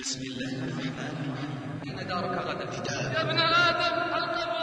بسم الله الرحمن الرحيم. إن دارك غدا يا ابن آدم القبر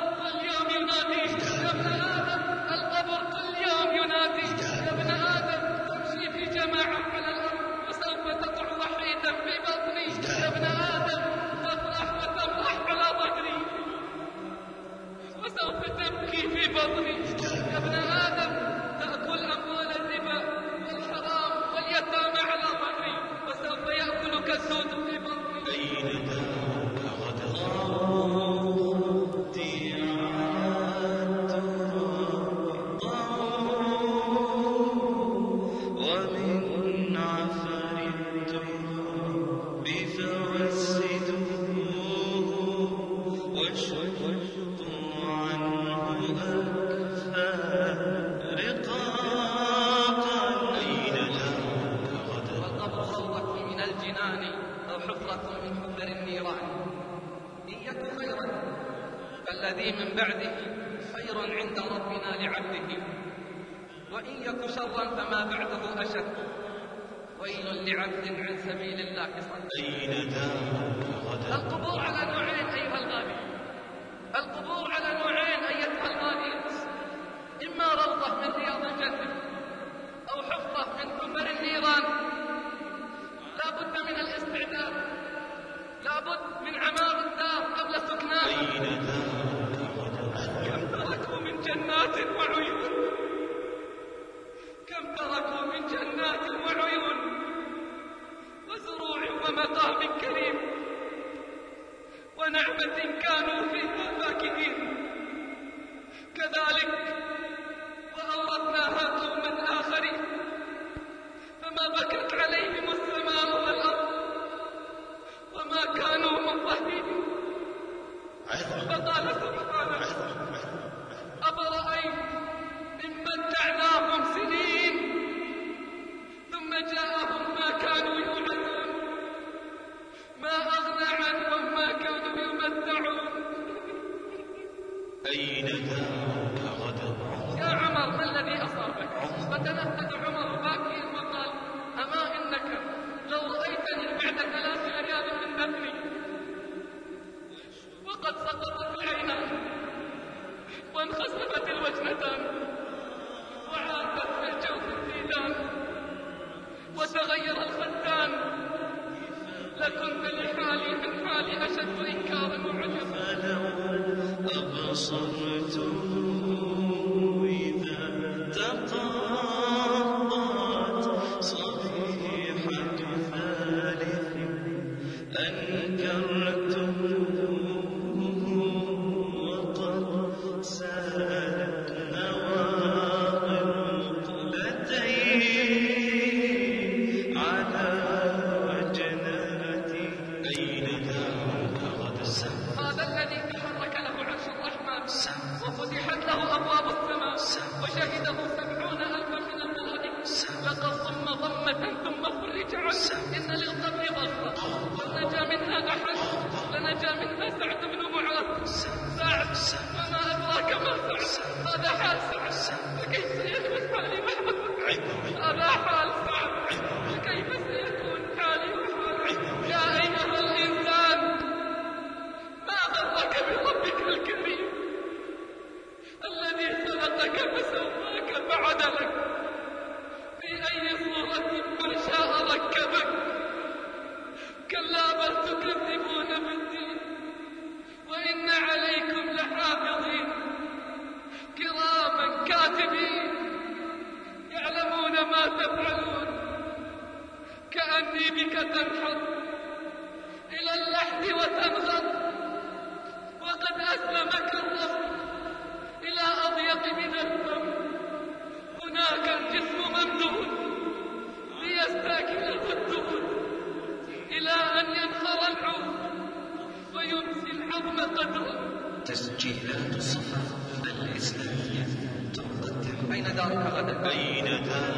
أين دارك غدا أين دارك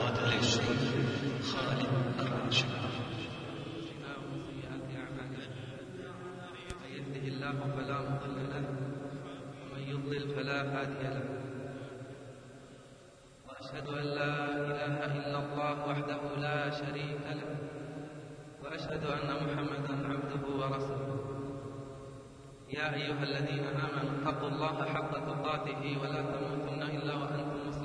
غدا ليش خالد الراشد يهده الله فلا مضل له ومن يضلل فلا هادي له واشهد ان لا اله الا الله وحده لا شريك له واشهد ان محمدا عبده ورسوله يا أيها الذين آمنوا اتقوا الله حق تقاته ولا تموتن إلا وأنتم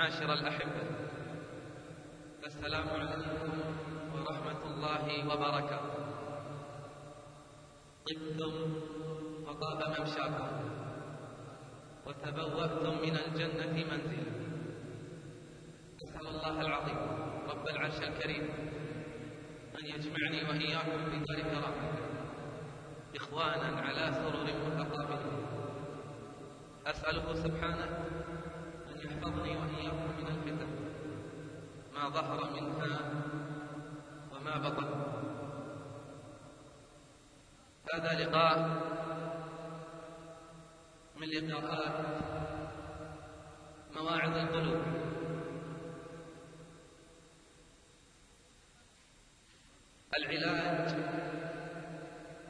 معاشر الأحبة. السلام عليكم ورحمة الله وبركاته. طبتم وطاب ممشاكم. وتبوأتم من الجنة منزلا. أسأل الله العظيم رب العرش الكريم أن يجمعني وإياكم في دار كرامته إخوانا على سرر متقابلين. أسأله سبحانه يحفظني وإياكم من الفتن. ما ظهر منها وما بطن. هذا لقاء من لقاءات مواعظ القلوب. العلاج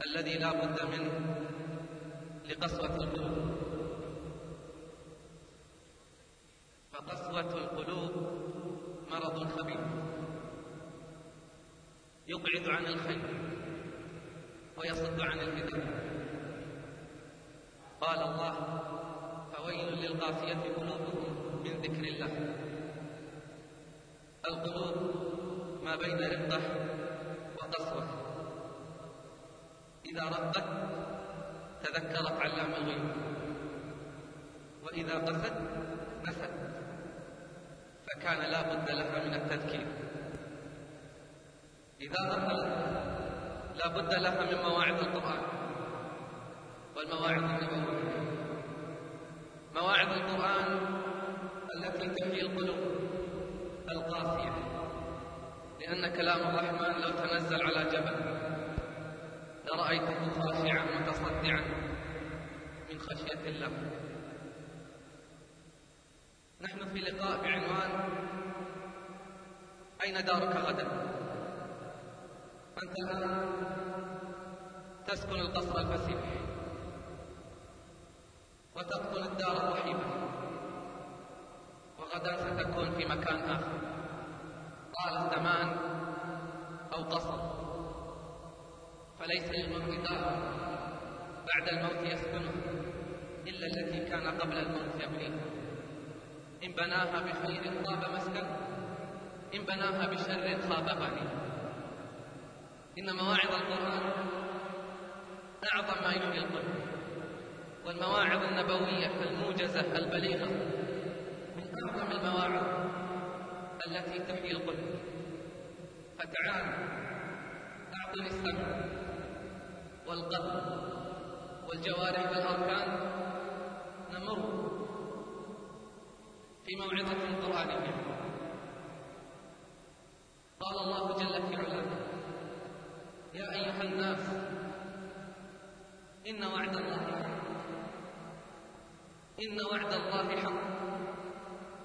الذي لا بد منه لقسوة القلوب. فقسوة القلوب مرض خبيث يبعد عن الخير ويصد عن الهداية قال الله فويل للقاسية قلوبهم من ذكر الله. القلوب ما بين رقة وقسوة. إذا رقت تذكرت علام الغيوب وإذا قست نست فكان لا بد لها من التذكير. إذا غفلت لا بد لها من مواعظ القرآن. والمواعظ النبوية. مواعظ القرآن التي تحيي القلوب القاسية لأن كلام الرحمن لو تنزل على جبل لرأيته خاشعا متصدعا من خشية الله. نحن في لقاء بعنوان أين دارك غدا أنت الآن تسكن القصر الفسيح وتدخل الدار الرحيمة وغدا ستكون في مكان آخر. طال الزمان أو قصر. فليس للمرء دار بعد الموت يسكنه إلا التي كان قبل الموت يبنيها إن بناها بخير طاب مسكنه إن بناها بشر خاب بنيها إن مواعظ القرآن أعظم ما يحيي القلب. والمواعظ النبوية الموجزة البليغة من أعظم المواعظ التي تحيي القلب. فتعال أعطني السمع والقلب والجوارح والأركان. نمر في موعظة قرآنية قال الله جل في علاه يا أيها الناس إن وعد الله حق. إن وعد الله حق.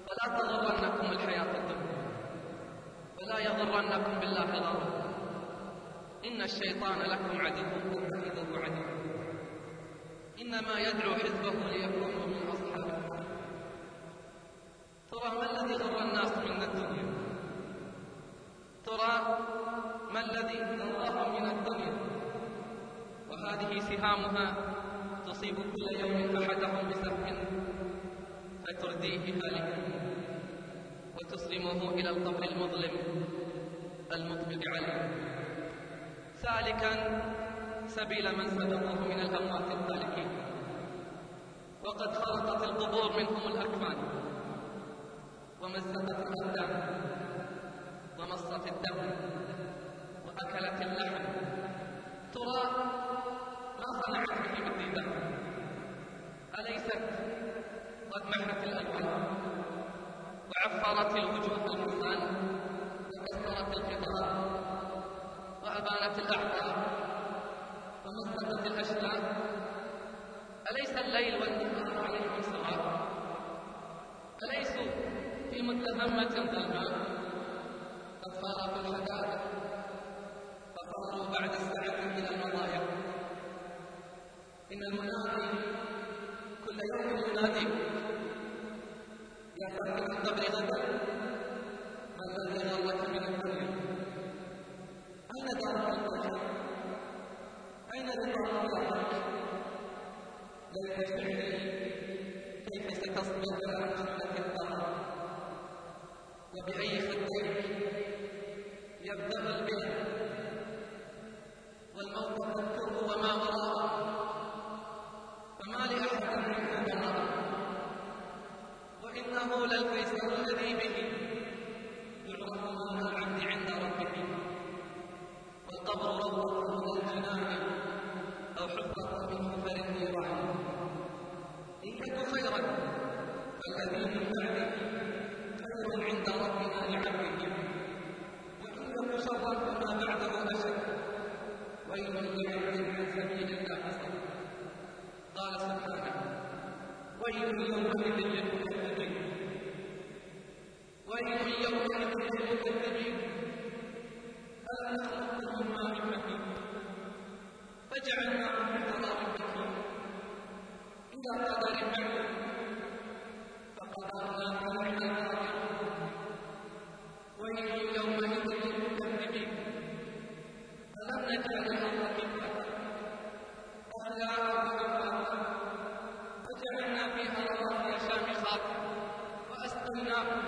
فلا تغرنكم الحياة الدنيا ولا يغرنكم بالله غرور إن الشيطان لكم عدو فاتخذوه عدوا. إنما يدعو حزبه ليكونوا من أصحاب يغر الناس من الدنيا. ترى ما الذي غرهم من الدنيا؟ وهذه سهامها تصيب كل يوم أحدهم بسهم فترديه هالك وتسلمه إلى القبر المظلم المقبل عليه. سالكا سبيل من سبقوه من الأموات الهالكين وقد خرقت القبور منهم الأكفان. ومزقت الدم. ومصت الدم. وأكلت اللحم. ترى ما صنعت به بالريبة أليست قد محت الألوان. وعفرت الوجوه واللسان وكسرت الخطاب وأبانت الأعداء. ومزقت الأشلاء أليس الليل والنهار عليهم سواء أليسوا متهمة تماما قد فصاروا بعد ساعة من المضايق. إن المنادي كل يوم ينادي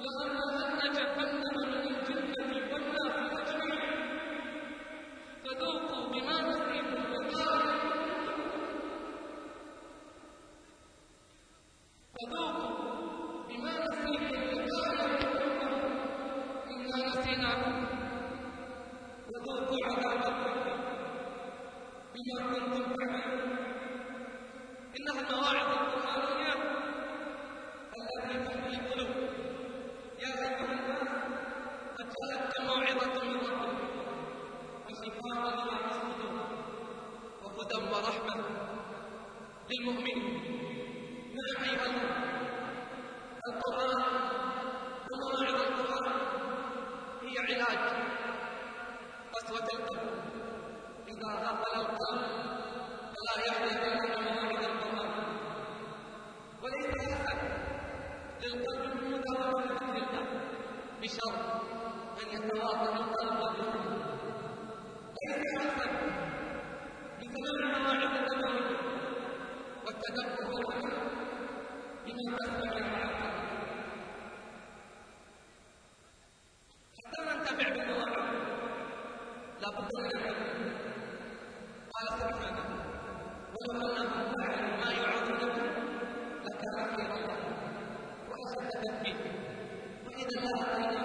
لأن واذا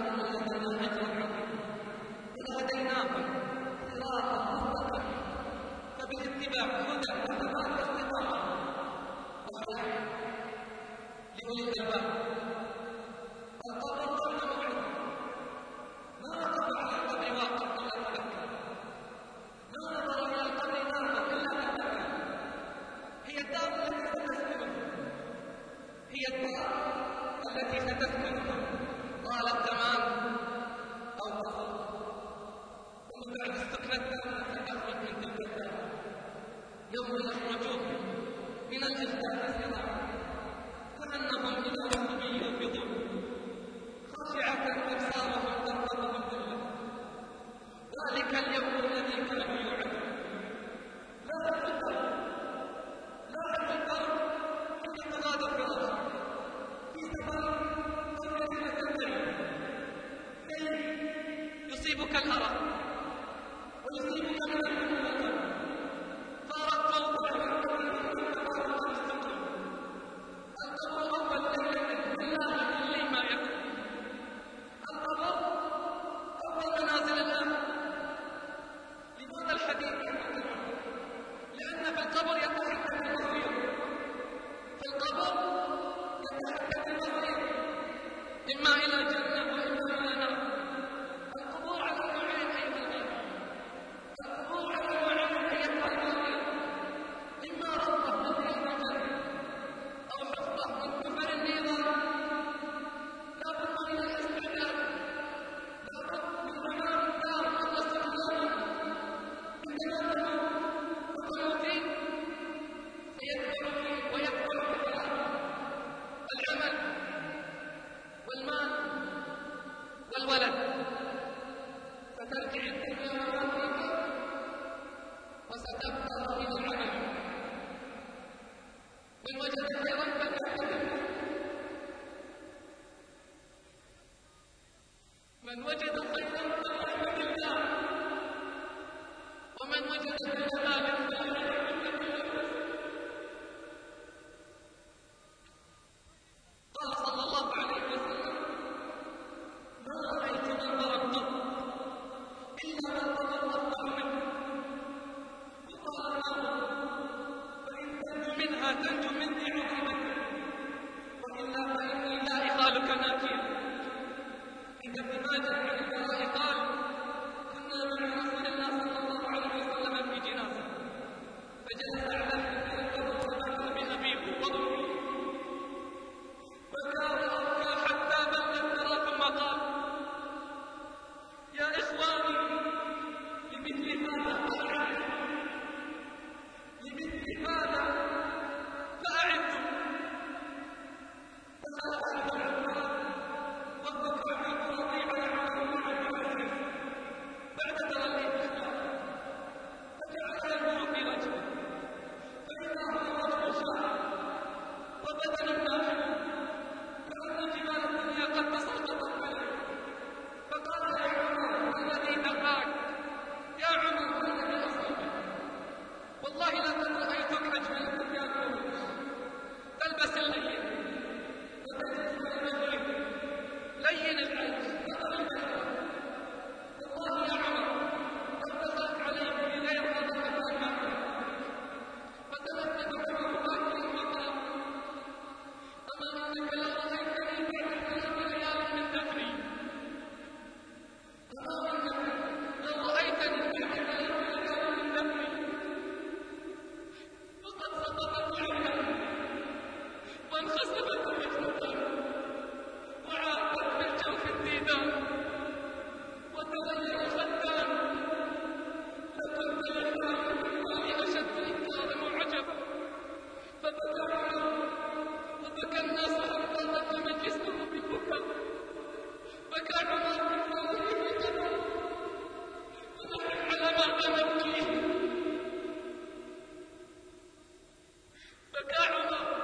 فكعب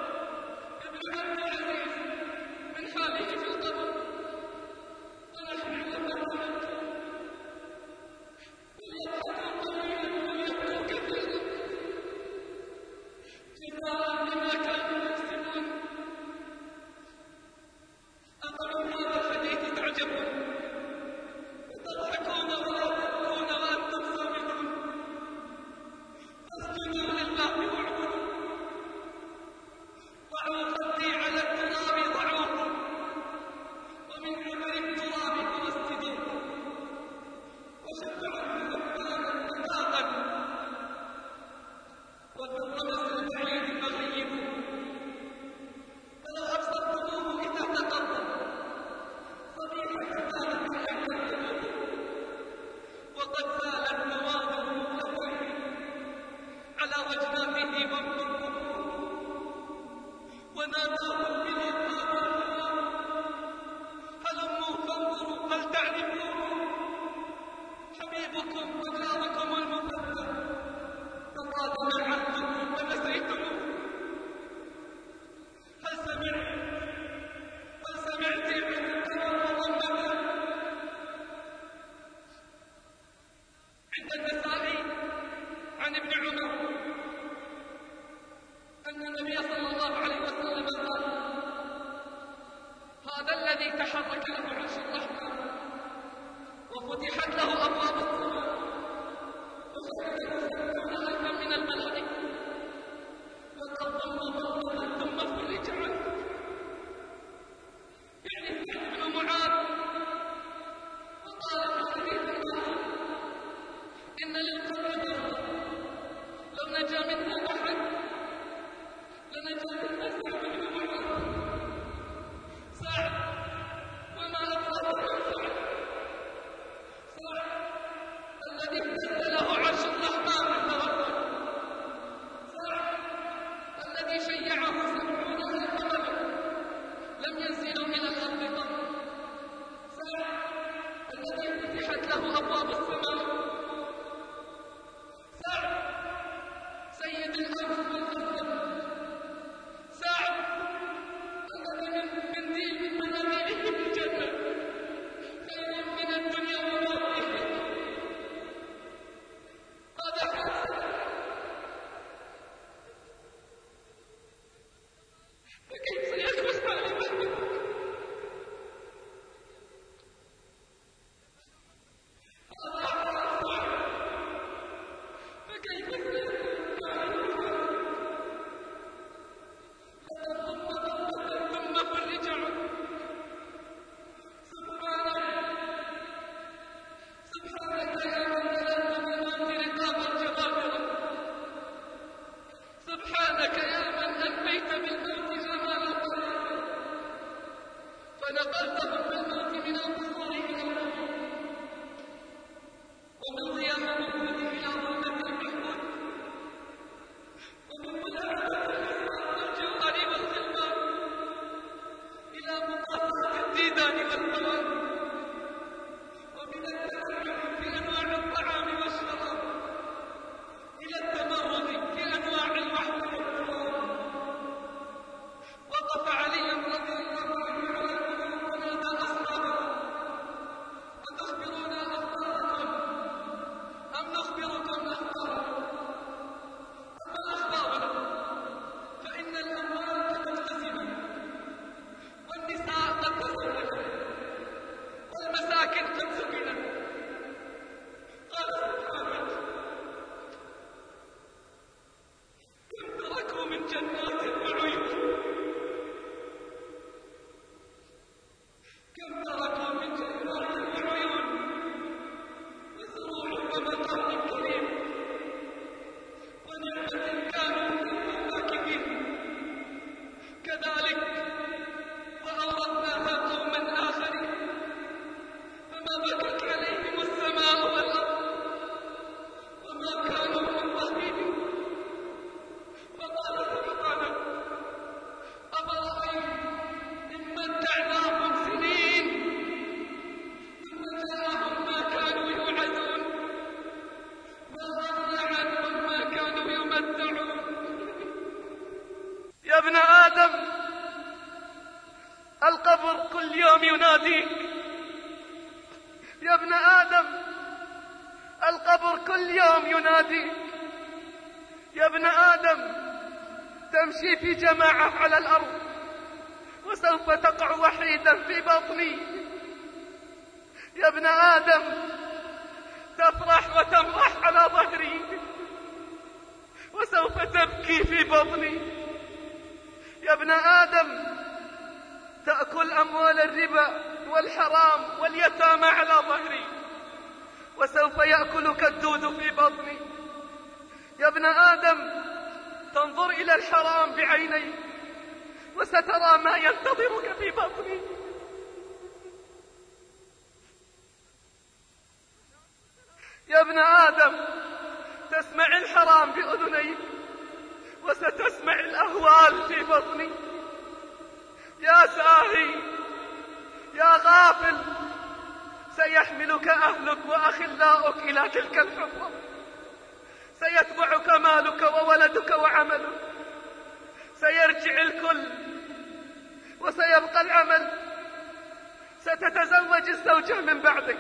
الزوجة من بعدك.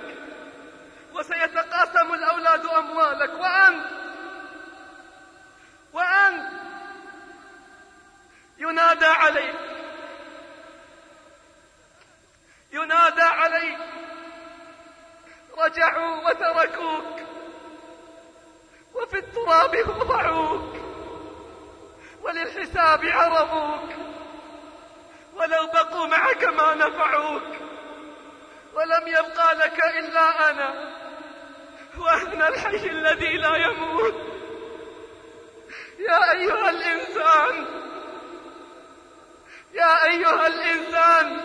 وسيتقاسم الأولاد أموالك. وأنت وأنت ينادى عليك. ينادى عليك. رجعوا وتركوك. وفي التراب وضعوك. وللحساب عرضوك. ولو بقوا معك ما نفعوك. ولم يبقى لك إلا أنا وأنا الحي الذي لا يموت. يا أيها الإنسان يا أيها الإنسان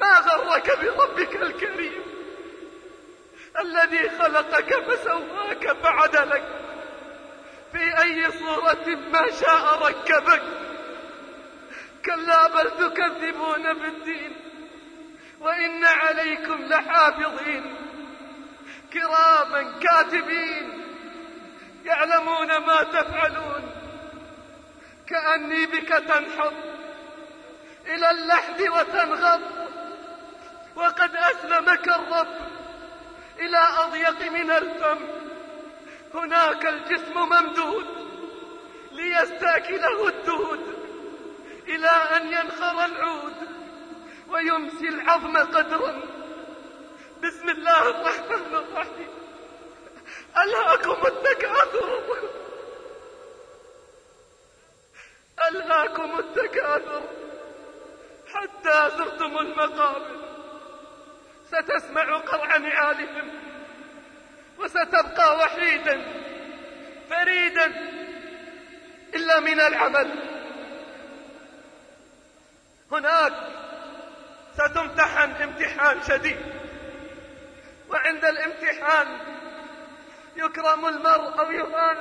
ما غرك بربك الكريم الذي خلقك فسواك فعدلك في أي صورة ما شاء ركبك؟ كلا بل تكذبون بالدين. وإن عليكم لحافظين. كراما كاتبين. يعلمون ما تفعلون. كأني بك تنحط إلى اللحد وتنغض. وقد أسلمك الرب إلى أضيق من الفم. هناك الجسم ممدود ليستأكله الدود. إلى أن ينخر العود. ويمسي العظم قدرا. بسم الله الرحمن الرحيم. ألهاكم التكاثر. ألهاكم التكاثر. حتى زرتم المقابر. ستسمع قرع نعالهم وستبقى وحيدا فريدا إلا من العمل. هناك ستمتحن امتحان شديد. وعند الامتحان يكرم المرء أو يهان.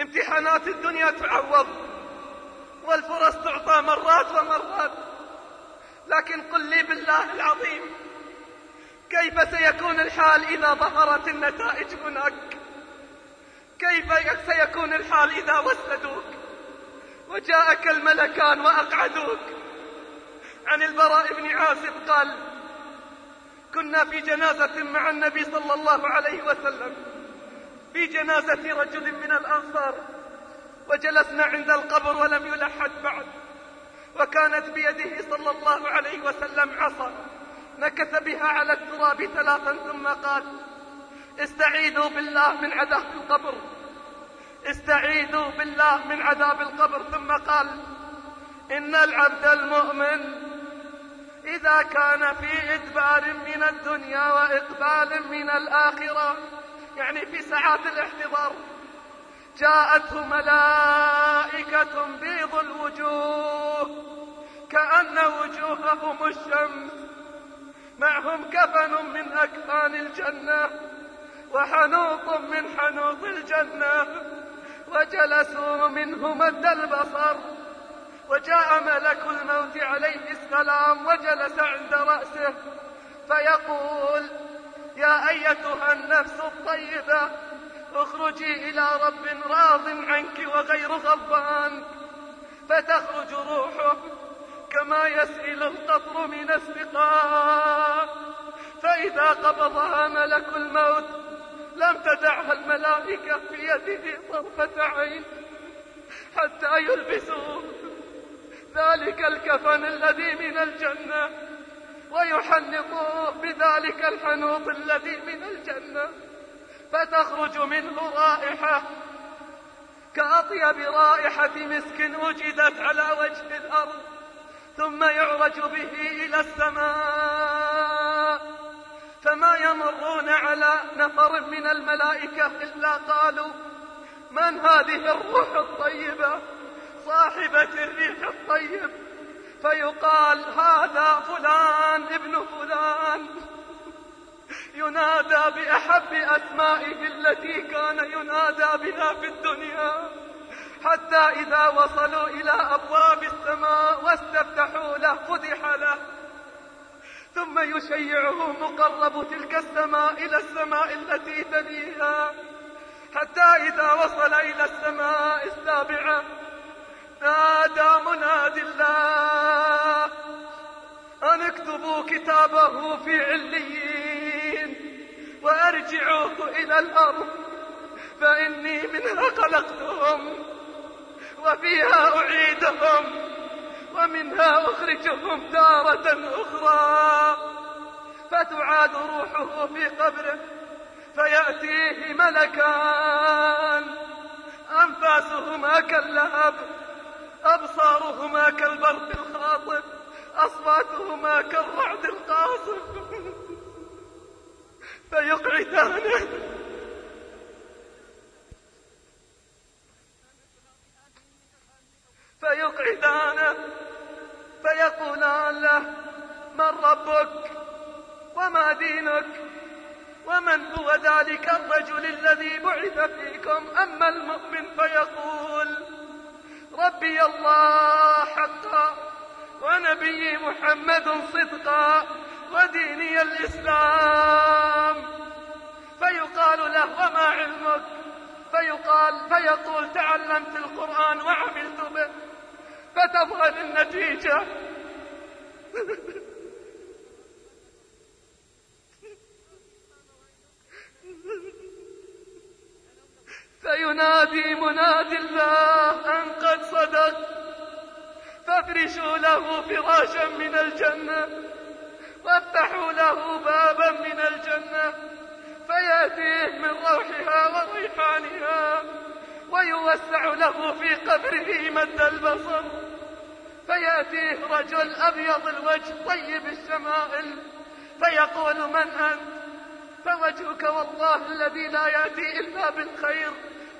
امتحانات الدنيا تعوض والفرص تعطى مرات ومرات. لكن قل لي بالله العظيم كيف سيكون الحال إذا ظهرت النتائج هناك؟ كيف سيكون الحال إذا وسدوك؟ وجاءك الملكان وأقعدوك. عن البراء بن عازب قال كنا في جنازة مع النبي صلى الله عليه وسلم في جنازة رجل من الأنصار وجلسنا عند القبر ولم يلحد بعد وكانت بيده صلى الله عليه وسلم عصا نكث بها على التراب ثلاثا ثم قال استعيذوا بالله من عذاب القبر استعيذوا بالله من عذاب القبر. ثم قال إن العبد المؤمن إذا كان في إدبار من الدنيا وإقبال من الآخرة يعني في ساعات الاحتضار جاءته ملائكة بيض الوجوه كأن وجوههم الشمس معهم كفن من أكفان الجنة وحنوط من حنوط الجنة وجلسوا منه مد البصر وجاء ملك الموت عليه السلام وجلس عند رأسه فيقول يا أيتها النفس الطيبة اخرجي إلى رب راض عنك وغير غضبان فتخرج روحه كما يسئل القطر من السقاء. فإذا قبضها ملك الموت لم تدعها الملائكة في يده طرفة عين حتى يلبسوه. ذلك الكفن الذي من الجنة ويحنطوه بذلك الحنوط الذي من الجنة. فتخرج منه رائحة كأطيب رائحة مسك وجدت على وجه الأرض ثم يعرج به إلى السماء. فما يمرون على نفر من الملائكة إلا قالوا من هذه الروح الطيبة؟ صاحبة الريح الطيب فيقال هذا فلان ابن فلان. ينادى بأحب أسمائه التي كان ينادى بها في الدنيا حتى إذا وصلوا إلى أبواب السماء واستفتحوا له فتح له. ثم يشيعه مقرب تلك السماء إلى السماء التي تليها حتى إذا وصل إلى السماء السابعة. نادى مناد الله أن اكتبوا كتابه في عليين وأرجعوه إلى الأرض فإني منها خلقتهم وفيها أعيدهم ومنها أخرجهم تارة أخرى. فتعاد روحه في قبره فيأتيه ملكان أنفاسهما كاللهب. أبصارهما كالبرق الخاطف أصواتهما كالرعد القاصف. فيقعدانه فيقعدانه فيقولان له من ربك؟ وما دينك؟ ومن هو ذلك الرجل الذي بعث فيكم؟ أما المؤمن فيقول ربي الله حقا ونبي محمد صدقا وديني الإسلام. فيقال له وما علمك؟ فيقال فيقول تعلمت القرآن وعملت به. فتظهر النتيجة. فينادي منادي الله. فافرشوا له فراشا من الجنة وافتحوا له بابا من الجنة فيأتيه من روحها وريحانها ويوسع له في قبره مد البصر فيأتيه رجل أبيض الوجه طيب الشمائل فيقول من أنت؟ فوجهك والله الذي لا يأتي إلا بالخير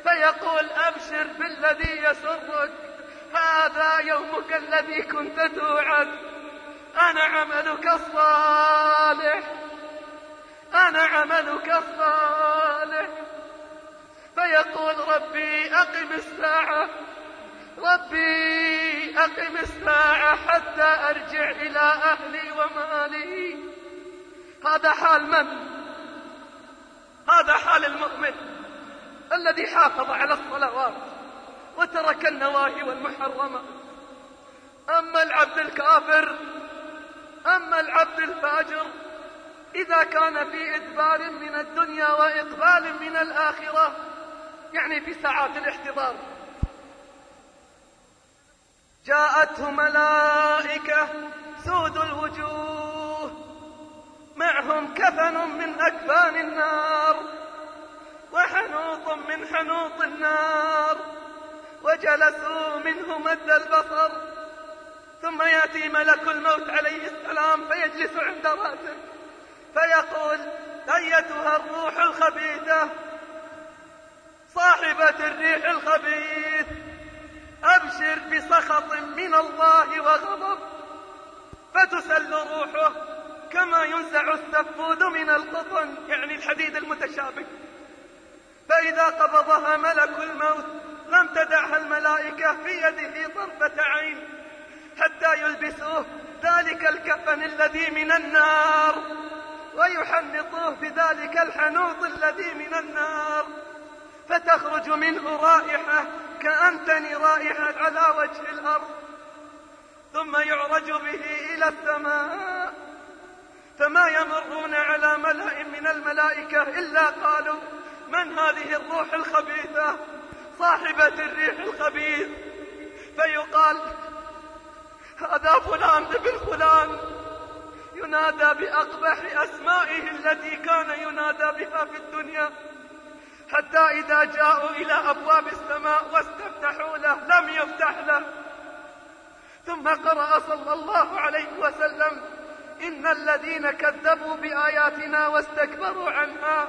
فيقول أبشر بالذي يسرك. هذا يومك الذي كنت توعد. أنا عملك الصالح. أنا عملك الصالح. فيقول ربي أقم الساعة. ربي أقم الساعة حتى أرجع إلى أهلي ومالي. هذا حال من؟ هذا حال المؤمن الذي حافظ على الصلوات. وترك النواهي والمحرمات أما العبد الكافر أما العبد الفاجر إذا كان في إدبار من الدنيا وإقبال من الآخرة يعني في ساعات الاحتضار. جاءته ملائكة سود الوجوه معهم كفن من أكفان النار وحنوط من حنوط النار. وجلسوا منه مد البصر ثم يأتي ملك الموت عليه السلام فيجلس عند رأسه. فيقول أيتها الروح الخبيثة. صاحبة الريح الخبيث. أبشر بسخط من الله وغضب. فتسل روحه كما ينزع السفود من القطن. يعني الحديد المتشابك فإذا قبضها ملك الموت لم تدعها الملائكة في يده طرفة عين حتى يلبسوه ذلك الكفن الذي من النار ويحنطوه بذلك الحنوط الذي من النار. فتخرج منه رائحة كأنتن رائحة على وجه الأرض. ثم يعرج به إلى السماء. فما يمرون على ملأ من الملائكة إلا قالوا من هذه الروح الخبيثة؟ صاحبة الريح الخبيث. فيقال هذا فلان ابن فلان. ينادى بأقبح أسمائه التي كان ينادى بها في الدنيا. حتى إذا جاءوا إلى أبواب السماء واستفتحوا له لم يفتح له. ثم قرأ صلى الله عليه وسلم إن الذين كذبوا بآياتنا واستكبروا عنها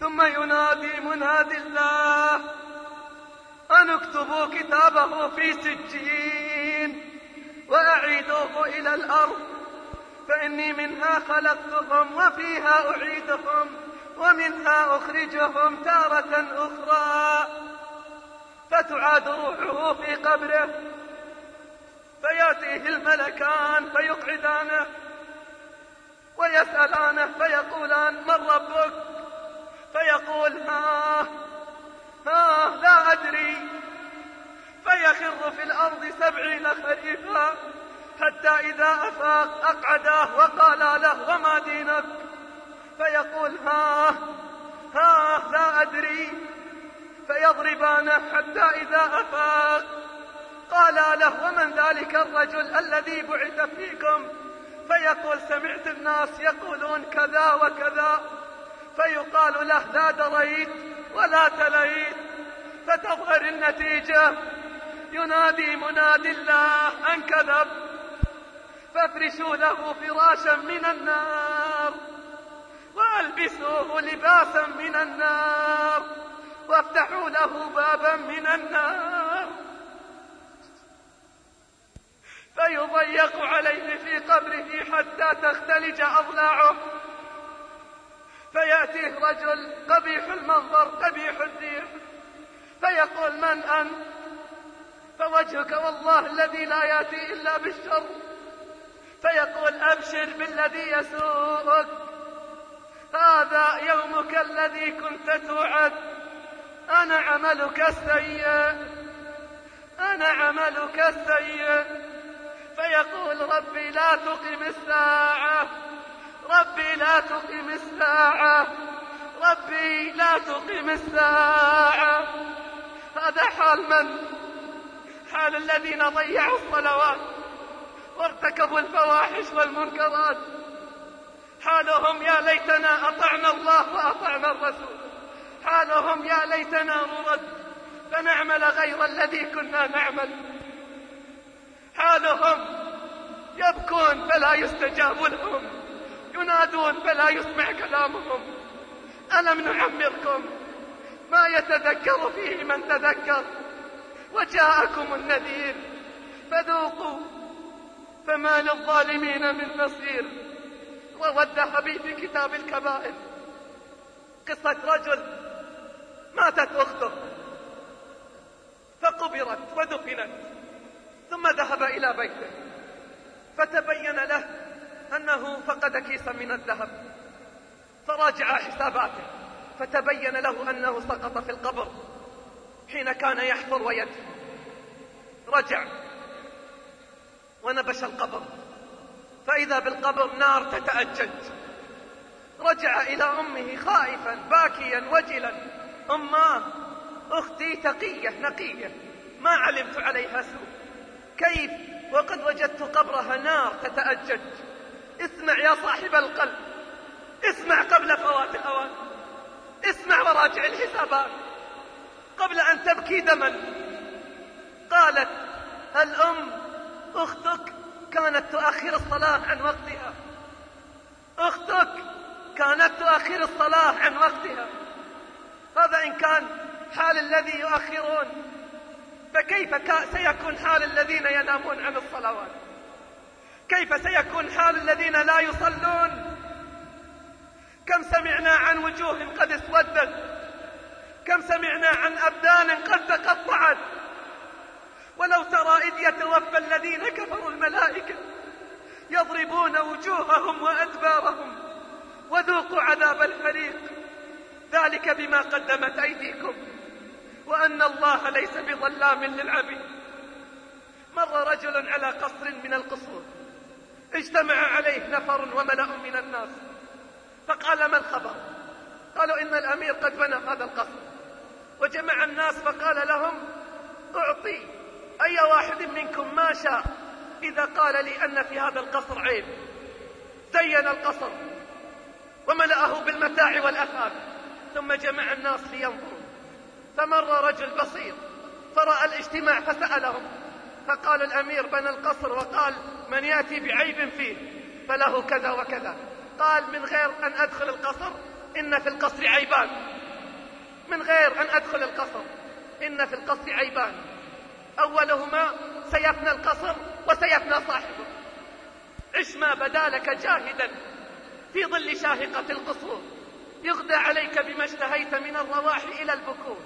ثم ينادي منادي الله أن اكتبوا كتابه في سجين وأعيدوه إلى الأرض فإني منها خلقتهم وفيها أعيدهم ومنها أخرجهم تارة أخرى. فتعاد روحه في قبره فيأتيه الملكان فيقعدانه ويسألانه فيقولان من ربك؟ فيقول ها ها لا أدري. فيخر في الأرض سبعين خريفا حتى إذا أفاق أقعداه وقال له وما دينك؟ فيقول ها ها لا أدري. فيضربانه حتى إذا أفاق. قال له ومن ذلك الرجل الذي بعث فيكم؟ فيقول سمعت الناس يقولون كذا وكذا. فيقال له لا دريت ولا تليت فتظهر النتيجة. ينادي منادي الله أن كذب. فافرشوا له فراشا من النار وألبسوه لباسا من النار وافتحوا له بابا من النار. فيضيق عليه في قبره حتى تختلج أضلاعه. فيأتيه رجل قبيح المنظر قبيح الريح فيقول من أنت؟ فوجهك والله الذي لا يأتي إلا بالشر. فيقول أبشر بالذي يسوءك. هذا يومك الذي كنت توعد. أنا عملك السيء. أنا عملك السيء. فيقول ربي لا تقم الساعة. ربي لا تقم الساعة. ربي لا تقم الساعة. هذا حال من؟ حال الذين ضيعوا الصلوات وارتكبوا الفواحش والمنكرات. حالهم يا ليتنا أطعنا الله وأطعنا الرسول. حالهم يا ليتنا نرد. فنعمل غير الذي كنا نعمل. حالهم يبكون فلا يستجاب لهم. ينادون فلا يسمع كلامهم. ألم نعمركم؟ ما يتذكر فيه من تذكر. وجاءكم النذير. فذوقوا. فما للظالمين من نصير. الذهبي في كتاب الكبائر. قصة رجل ماتت أخته. فقبرت ودفنت. ثم ذهب إلى بيته. فتبين له أنه فقد كيسا من الذهب فراجع حساباته فتبين له أنه سقط في القبر حين كان يحفر ويدفن رجع ونبش القبر فإذا بالقبر نار تتأجج. رجع إلى أمه خائفا باكيا وجلا. أماه أختي تقية نقية ما علمت عليها سوء. كيف؟ وقد وجدت قبرها نار تتأجج. اسمع يا صاحب القلب. اسمع قبل فوات الأوان اسمع وراجع الحسابات. قبل أن تبكي دما. قالت الأم أختك كانت تؤخر الصلاة عن وقتها. أختك كانت تؤخر الصلاة عن وقتها. هذا إن كان حال الذي يؤخرون. فكيف سيكون حال الذين ينامون عن الصلوات؟ كيف سيكون حال الذين لا يصلون؟ كم سمعنا عن وجوه قد اسودت؟ كم سمعنا عن أبدان قد تقطعت؟ ولو ترى إذ يتوفى الذين كفروا الملائكة يضربون وجوههم وأدبارهم وذوقوا عذاب الحريق ذلك بما قدمت أيديكم وأن الله ليس بظلام للعبيد. مر رجل على قصر من القصور. اجتمع عليه نفر وملأ من الناس. فقال ما الخبر؟ قالوا إن الأمير قد بنى هذا القصر. وجمع الناس فقال لهم أعطي أي واحد منكم ما شاء؟ إذا قال لي أن في هذا القصر عيب. زين القصر وملأه بالمتاع والأثاث ثم جمع الناس لينظروا. فمر رجل بسيط فرأى الاجتماع فسألهم فقال الأمير بنى القصر وقال من يأتي بعيب فيه فله كذا وكذا. قال من غير أن أدخل القصر إن في القصر عيبان. من غير أن أدخل القصر إن في القصر عيبان. أولهما سيفنى القصر وسيفنى صاحبه. عش ما بدا لك جاهدا في ظل شاهقة القصور. يغدى عليك بما اشتهيت من الرواح إلى البكور.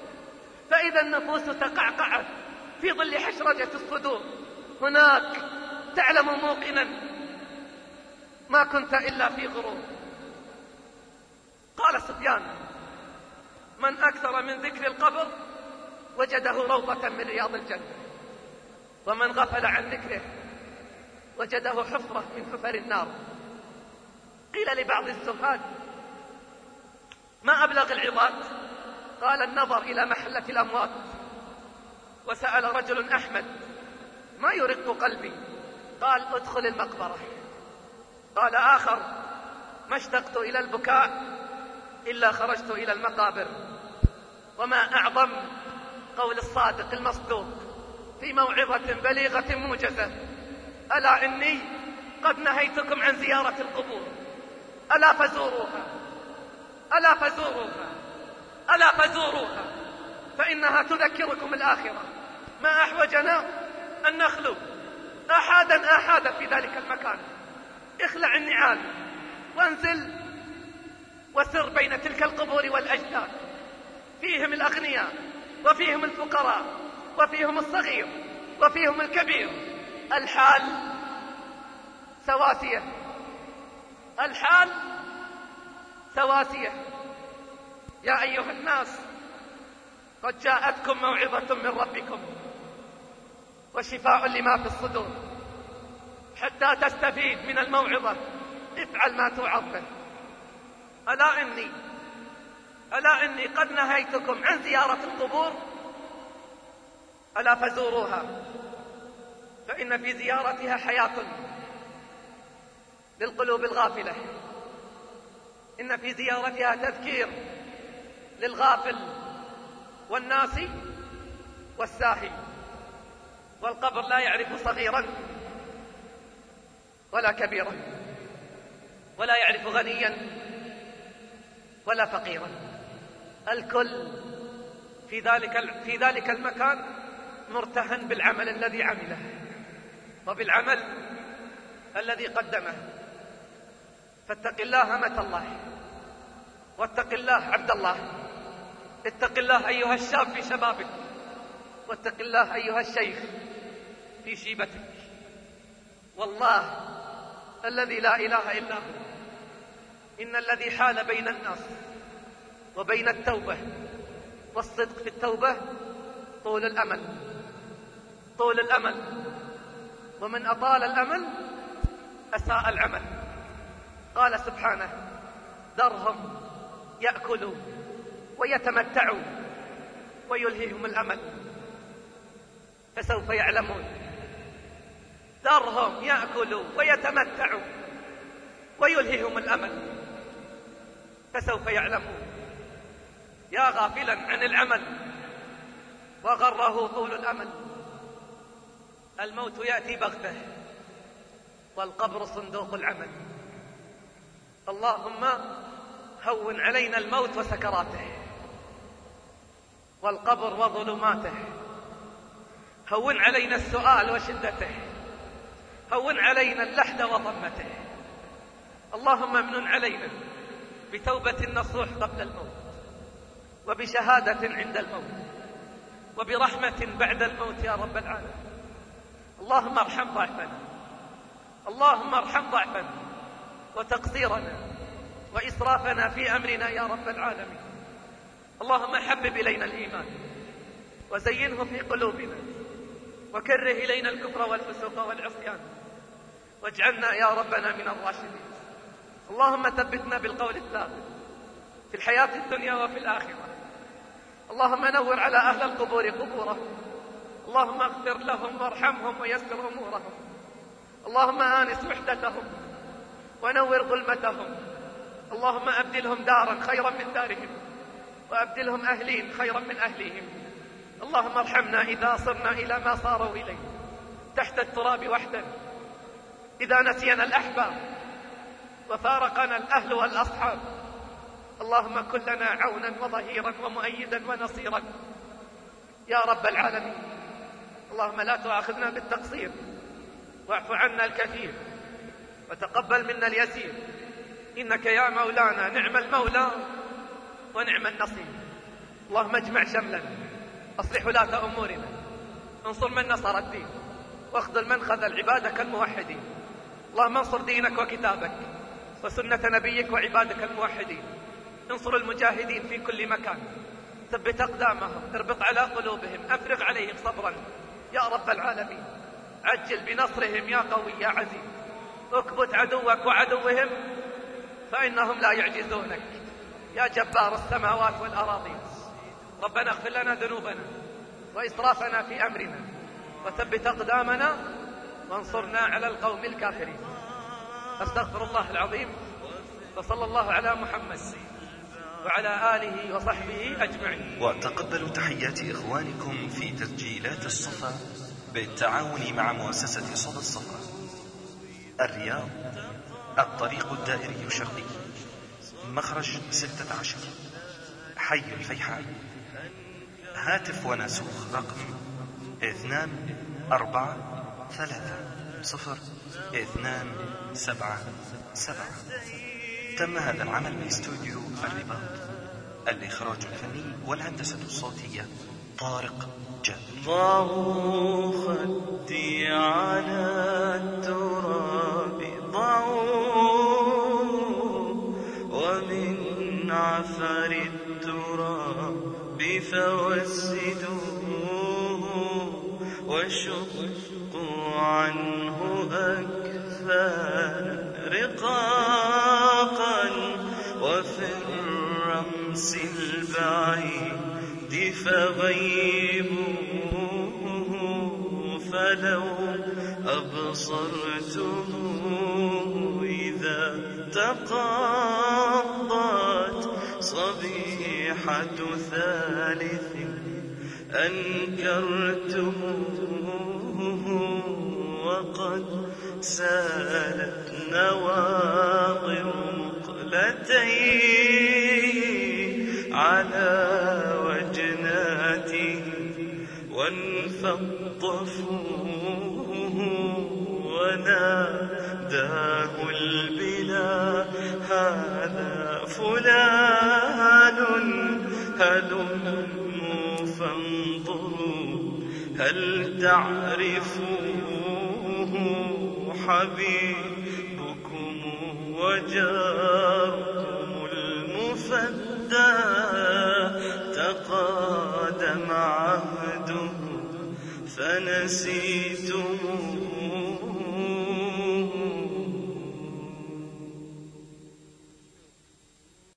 فإذا النفوس تقعقعت. في ظل حشرجة الصدور. هناك تعلم موقنا ما كنت إلا في غرور. قال سفيان من أكثر من ذكر القبر وجده روضة من رياض الجنة. ومن غفل عن ذكره وجده حفرة من حفر النار. قيل لبعض السفهاء ما أبلغ العظات؟ قال النظر إلى محلة الأموات. وسأل رجل أحمد ما يرق قلبي؟ قال ادخل المقبرة. قال آخر ما اشتقت إلى البكاء إلا خرجت إلى المقابر. وما أعظم قول الصادق المصدوق في موعظة بليغة موجزة ألا إني قد نهيتكم عن زيارة القبور؟ ألا فزوروها؟ ألا فزوروها؟ ألا فزوروها؟ فإنها تذكركم الآخرة. ما أحوجنا أن نخلو أحادا أحادا في ذلك المكان. اخلع النعال وانزل وسر بين تلك القبور والأجداد. فيهم الأغنياء وفيهم الفقراء وفيهم الصغير وفيهم الكبير. الحال سواسية. الحال سواسية. يا أيها الناس قد جاءتكم موعظة من ربكم. وشفاء لما في الصدور. حتى تستفيد من الموعظة. افعل ما توعظ به ألا إني ألا إني قد نهيتكم عن زيارة القبور؟ ألا فزوروها. فإن في زيارتها حياة للقلوب الغافلة. إن في زيارتها تذكير للغافل والناسي والساهي والقبر لا يعرف صغيرا ولا كبيرا ولا يعرف غنيا ولا فقيرا. الكل في ذلك في ذلك المكان مرتهن بالعمل الذي عمله وبالعمل الذي قدمه. فاتق الله أمة الله واتق الله عبد الله. اتق الله أيها الشاب في شبابك واتق الله أيها الشيخ في شيبتك والله الذي لا إله إلا هو. إن الذي حال بين الناس وبين التوبة والصدق في التوبة طول الأمل. طول الأمل. ومن أطال الأمل أساء العمل. قال سبحانه ذرهم يأكلوا ويتمتعوا ويلهيهم الأمل. فسوف يعلمون. ذرهم يأكلوا ويتمتعوا ويلهيهم الأمل. فسوف يعلمون. يا غافلا عن العمل وغره طول الأمل. الموت يأتي بغتة. والقبر صندوق العمل. اللهم هون علينا الموت وسكراته. والقبر وظلماته. هون علينا السؤال وشدته. هون علينا اللحد وضمته. اللهم امن علينا بتوبة نصوح قبل الموت وبشهادة عند الموت وبرحمة بعد الموت يا رب العالمين. اللهم ارحم ضعفنا اللهم ارحم ضعفنا وتقصيرنا وإسرافنا في أمرنا يا رب العالمين. اللهم حبب إلينا الإيمان وزينه في قلوبنا وكره إلينا الكفر والفسوق والعصيان. واجعلنا يا ربنا من الراشدين. اللهم ثبتنا بالقول الثابت في الحياة الدنيا وفي الآخرة. اللهم نور على أهل القبور قبورهم. اللهم اغفر لهم وارحمهم ويسر أمورهم. اللهم آنس وحدتهم ونور ظلمتهم. اللهم أبدلهم دارا خيرا من دارهم وأبدلهم أهلين خيرا من أهلهم اللهم ارحمنا إذا صرنا إلى ما صاروا إليه تحت التراب وحدا إذا نسينا الأحباب وفارقنا الأهل والأصحاب. اللهم كن لنا عونا وظهيرا ومؤيدا ونصيرا. يا رب العالمين. اللهم لا تؤاخذنا بالتقصير. واعف عنا الكثير. وتقبل منا اليسير. إنك يا مولانا نعم المولى ونعم النصير. اللهم اجمع شملنا أصلح ولاة أمورنا. انصر من نصر الدين. واخذل من خذل عبادك الموحدين. اللهم انصر دينك وكتابك وسنة نبيك وعبادك الموحدين. انصر المجاهدين في كل مكان. ثبت أقدامهم. اربط على قلوبهم. أفرغ عليهم صبرا. يا رب العالمين. عجل بنصرهم يا قوي يا عزيز. اكبت عدوك وعدوهم فإنهم لا يعجزونك. يا جبار السماوات والأراضين. ربنا اغفر لنا ذنوبنا وإسرافنا في أمرنا وثبت أقدامنا وانصرنا على القوم الكافرين. أستغفر الله العظيم وصلى الله على محمد وعلى آله وصحبه أجمعين. وتقبلوا تحيات إخوانكم في تسجيلات الصفا بالتعاون مع مؤسسة صدى الصفا. الرياض الطريق الدائري الشرقي مخرج ستة عشر. حي الفيحاء. هاتف وناسوخ رقم اثنان أربعة ثلاثة صفر اثنان سبعة سبعة. تم هذا العمل باستوديو الرباط. الإخراج الفني والهندسة الصوتية طارق جابر ضعوا خدي على التراب ضعوا ومن عفر التراب فوسدوه وشقوا عنه أكفانا رقاقا وفي الرمس البعيد فغيبوه فلو أبصرتموه إذا تقضت صبيحة ثالث أنكرتموه وقد سالت نواظر مقلتيه على وجناته وانفض وناداه البلا هذا فلان هلموا فانظروا هل تعرفوه حبيبكم وجاركم المفدى تقادم عهده فنسيتموه